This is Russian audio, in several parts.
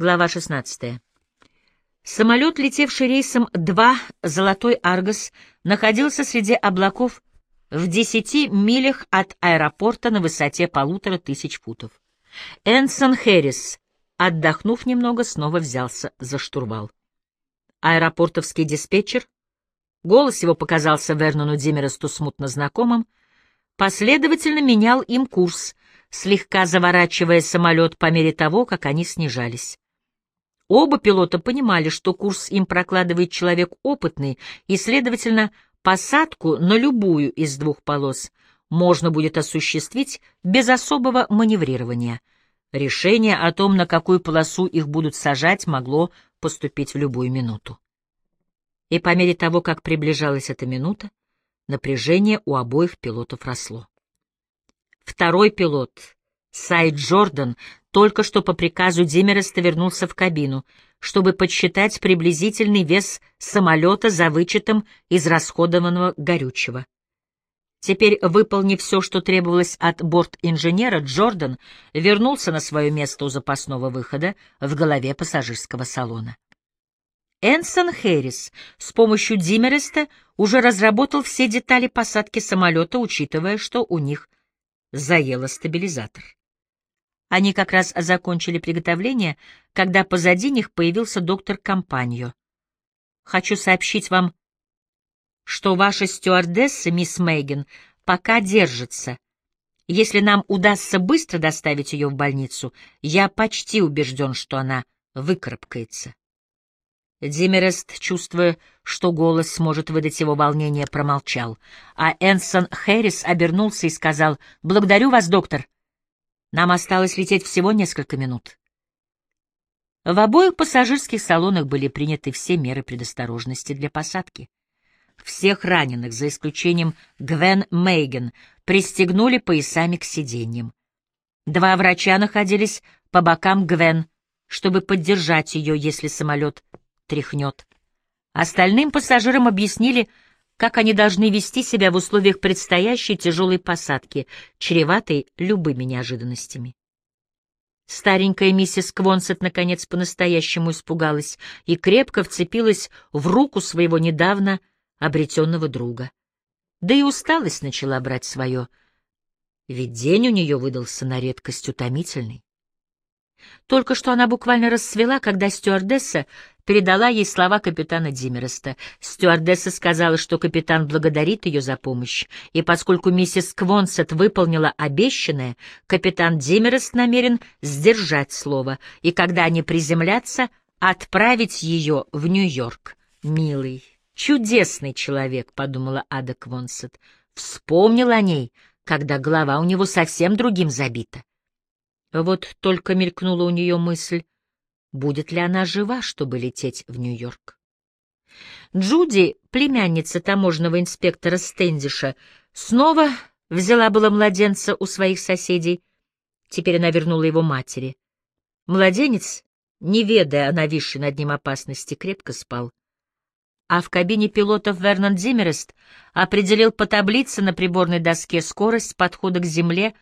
Глава 16. Самолет, летевший рейсом 2 «Золотой Аргос», находился среди облаков в 10 милях от аэропорта на высоте полутора тысяч футов. Энсон Хэррис, отдохнув немного, снова взялся за штурвал. Аэропортовский диспетчер, голос его показался Вернону Димересту смутно знакомым, последовательно менял им курс, слегка заворачивая самолет по мере того, как они снижались. Оба пилота понимали, что курс им прокладывает человек опытный, и, следовательно, посадку на любую из двух полос можно будет осуществить без особого маневрирования. Решение о том, на какую полосу их будут сажать, могло поступить в любую минуту. И по мере того, как приближалась эта минута, напряжение у обоих пилотов росло. Второй пилот, Сайд Джордан, только что по приказу Димереста вернулся в кабину, чтобы подсчитать приблизительный вес самолета за вычетом израсходованного горючего. Теперь, выполнив все, что требовалось от борт-инженера, Джордан вернулся на свое место у запасного выхода в голове пассажирского салона. Энсон Хэрис с помощью Димереста уже разработал все детали посадки самолета, учитывая, что у них заело стабилизатор. Они как раз закончили приготовление, когда позади них появился доктор Компаньо. «Хочу сообщить вам, что ваша стюардесса, мисс Мейген, пока держится. Если нам удастся быстро доставить ее в больницу, я почти убежден, что она выкарабкается». Димерест, чувствуя, что голос сможет выдать его волнение, промолчал, а Энсон Хэрис обернулся и сказал «Благодарю вас, доктор». Нам осталось лететь всего несколько минут. В обоих пассажирских салонах были приняты все меры предосторожности для посадки. Всех раненых, за исключением Гвен Мейген, пристегнули поясами к сиденьям. Два врача находились по бокам Гвен, чтобы поддержать ее, если самолет тряхнет. Остальным пассажирам объяснили, как они должны вести себя в условиях предстоящей тяжелой посадки, чреватой любыми неожиданностями. Старенькая миссис Квонсет наконец по-настоящему испугалась и крепко вцепилась в руку своего недавно обретенного друга. Да и усталость начала брать свое, ведь день у нее выдался на редкость утомительный. Только что она буквально расцвела, когда стюардесса передала ей слова капитана Димереста. Стюардесса сказала, что капитан благодарит ее за помощь, и поскольку миссис Квонсет выполнила обещанное, капитан Димерест намерен сдержать слово, и когда они приземлятся, отправить ее в Нью-Йорк. «Милый, чудесный человек», — подумала Ада Квонсет. Вспомнил о ней, когда голова у него совсем другим забита. Вот только мелькнула у нее мысль, будет ли она жива, чтобы лететь в Нью-Йорк. Джуди, племянница таможенного инспектора Стендиша, снова взяла было младенца у своих соседей. Теперь она вернула его матери. Младенец, не ведая о нависшей над ним опасности, крепко спал. А в кабине пилотов Вернон Димерест определил по таблице на приборной доске скорость подхода к земле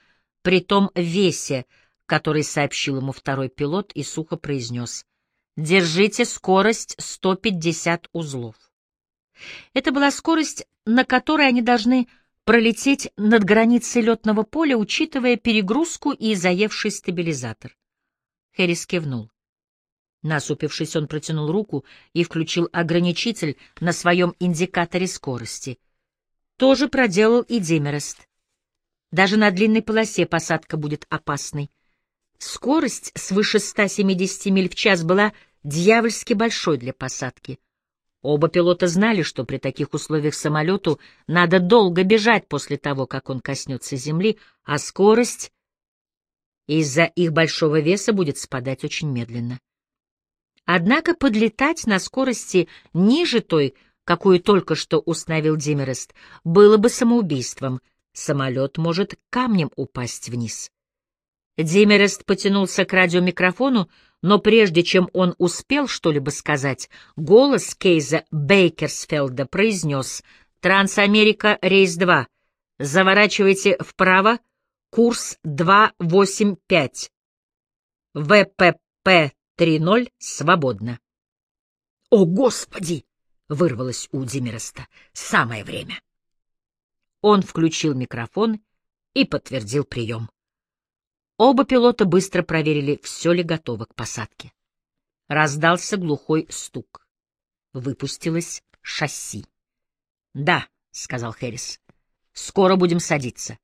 при том весе, который сообщил ему второй пилот и сухо произнес «Держите скорость 150 узлов». Это была скорость, на которой они должны пролететь над границей летного поля, учитывая перегрузку и заевший стабилизатор. Хэрис кивнул. Насупившись, он протянул руку и включил ограничитель на своем индикаторе скорости. Тоже проделал и Демерест. Даже на длинной полосе посадка будет опасной. Скорость свыше 170 миль в час была дьявольски большой для посадки. Оба пилота знали, что при таких условиях самолету надо долго бежать после того, как он коснется земли, а скорость из-за их большого веса будет спадать очень медленно. Однако подлетать на скорости ниже той, какую только что установил Димерест, было бы самоубийством. Самолет может камнем упасть вниз. Димерест потянулся к радиомикрофону, но прежде чем он успел что-либо сказать, голос Кейза Бейкерсфелда произнес «Трансамерика, рейс 2. Заворачивайте вправо, курс 285. ВПП 3-0, свободно. «О, Господи!» — вырвалось у Димереста. «Самое время». Он включил микрофон и подтвердил прием. Оба пилота быстро проверили, все ли готово к посадке. Раздался глухой стук. Выпустилось шасси. «Да», — сказал Хэрис, — «скоро будем садиться.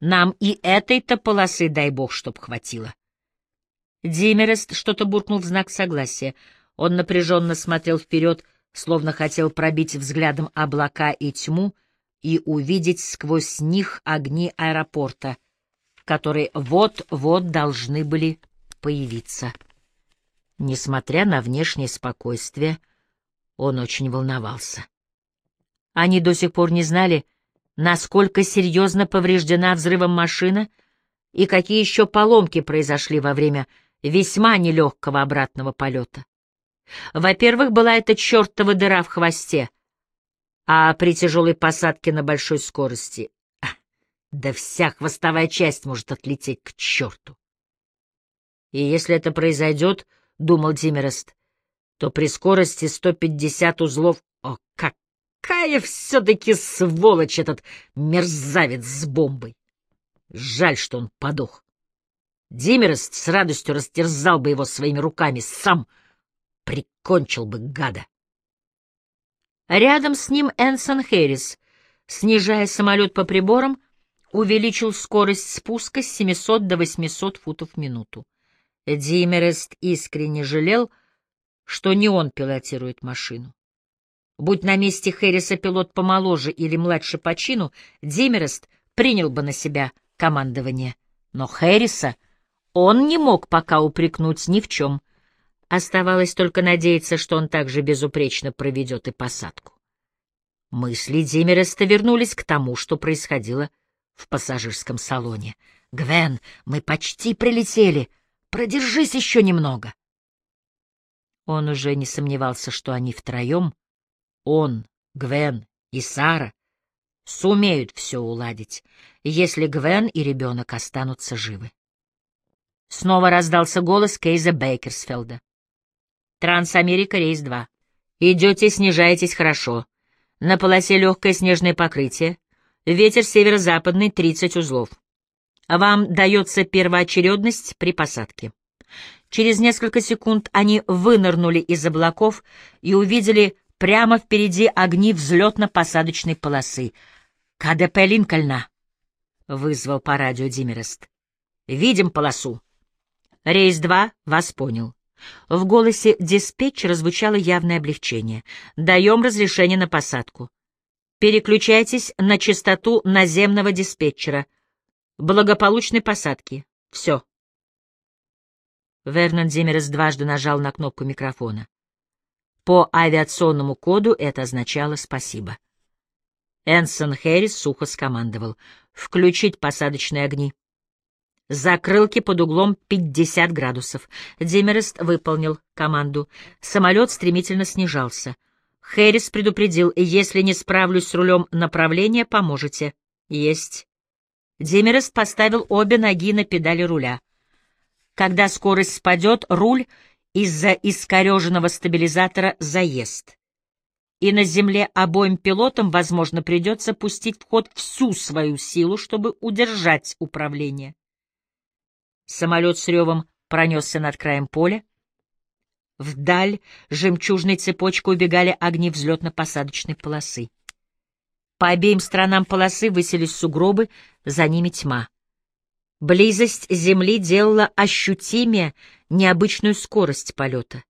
Нам и этой-то полосы, дай бог, чтоб хватило». Димерест что-то буркнул в знак согласия. Он напряженно смотрел вперед, словно хотел пробить взглядом облака и тьму и увидеть сквозь них огни аэропорта, которые вот-вот должны были появиться. Несмотря на внешнее спокойствие, он очень волновался. Они до сих пор не знали, насколько серьезно повреждена взрывом машина и какие еще поломки произошли во время весьма нелегкого обратного полета. Во-первых, была эта чертова дыра в хвосте, а при тяжелой посадке на большой скорости... Да вся хвостовая часть может отлететь к черту. И если это произойдет, — думал Димерест, — то при скорости 150 узлов... О, какая все-таки сволочь этот мерзавец с бомбой! Жаль, что он подох. Димерест с радостью растерзал бы его своими руками, сам прикончил бы гада. Рядом с ним Энсон Хэрис, снижая самолет по приборам, увеличил скорость спуска с 700 до 800 футов в минуту. Димерест искренне жалел, что не он пилотирует машину. Будь на месте Хэрриса пилот помоложе или младше по чину, Димерест принял бы на себя командование. Но Хэрриса он не мог пока упрекнуть ни в чем. Оставалось только надеяться, что он также безупречно проведет и посадку. Мысли Димереста вернулись к тому, что происходило в пассажирском салоне. «Гвен, мы почти прилетели. Продержись еще немного». Он уже не сомневался, что они втроем, он, Гвен и Сара, сумеют все уладить, если Гвен и ребенок останутся живы. Снова раздался голос Кейза Бейкерсфелда. Трансамерика, рейс 2. Идете, снижаетесь хорошо. На полосе легкое снежное покрытие. Ветер северо-западный, 30 узлов. Вам дается первоочередность при посадке. Через несколько секунд они вынырнули из облаков и увидели прямо впереди огни взлетно-посадочной полосы. «КДП Линкольна!» — вызвал по радио Димерест. «Видим полосу». «Рейс 2 вас понял». В голосе диспетчера звучало явное облегчение. «Даем разрешение на посадку. Переключайтесь на частоту наземного диспетчера. Благополучной посадки. Все». Вернон Демерес дважды нажал на кнопку микрофона. По авиационному коду это означало «спасибо». Энсон Хэрис сухо скомандовал «включить посадочные огни». Закрылки под углом 50 градусов. Демерест выполнил команду. Самолет стремительно снижался. Хэрис предупредил, если не справлюсь с рулем направления, поможете. Есть. Демерест поставил обе ноги на педали руля. Когда скорость спадет, руль из-за искореженного стабилизатора заест. И на земле обоим пилотам, возможно, придется пустить в ход всю свою силу, чтобы удержать управление. Самолет с ревом пронесся над краем поля. Вдаль жемчужной цепочкой убегали огни взлетно-посадочной полосы. По обеим сторонам полосы высились сугробы, за ними тьма. Близость Земли делала ощутимее необычную скорость полета.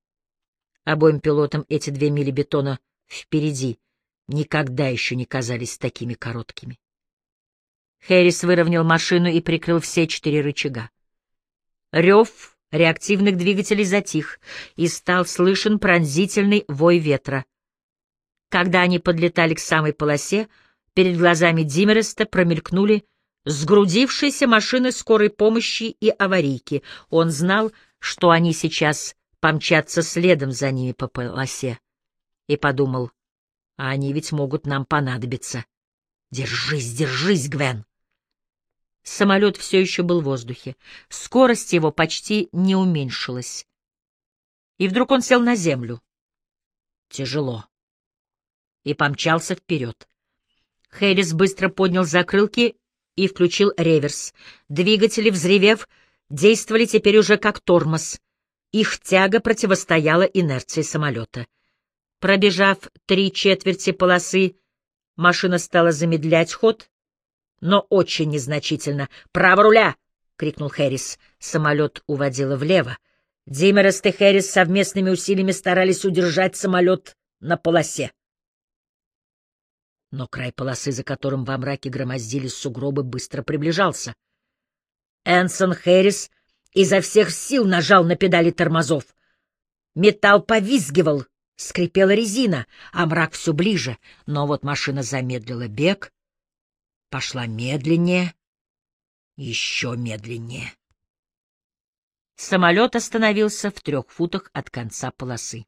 Обоим пилотам эти две мили бетона впереди никогда еще не казались такими короткими. Хэрис выровнял машину и прикрыл все четыре рычага. Рев реактивных двигателей затих, и стал слышен пронзительный вой ветра. Когда они подлетали к самой полосе, перед глазами Димереста промелькнули сгрудившиеся машины скорой помощи и аварийки. Он знал, что они сейчас помчатся следом за ними по полосе, и подумал, а они ведь могут нам понадобиться. Держись, держись, Гвен! Самолет все еще был в воздухе. Скорость его почти не уменьшилась. И вдруг он сел на землю. Тяжело. И помчался вперед. Хэрис быстро поднял закрылки и включил реверс. Двигатели, взревев, действовали теперь уже как тормоз. Их тяга противостояла инерции самолета. Пробежав три четверти полосы, машина стала замедлять ход, но очень незначительно. «Право руля!» — крикнул Хэрис. Самолет уводило влево. Димерест и Хэрис совместными усилиями старались удержать самолет на полосе. Но край полосы, за которым во мраке громоздились сугробы, быстро приближался. Энсон Хэрис изо всех сил нажал на педали тормозов. Металл повизгивал, скрипела резина, а мрак все ближе. Но вот машина замедлила бег, пошла медленнее, еще медленнее. Самолет остановился в трех футах от конца полосы.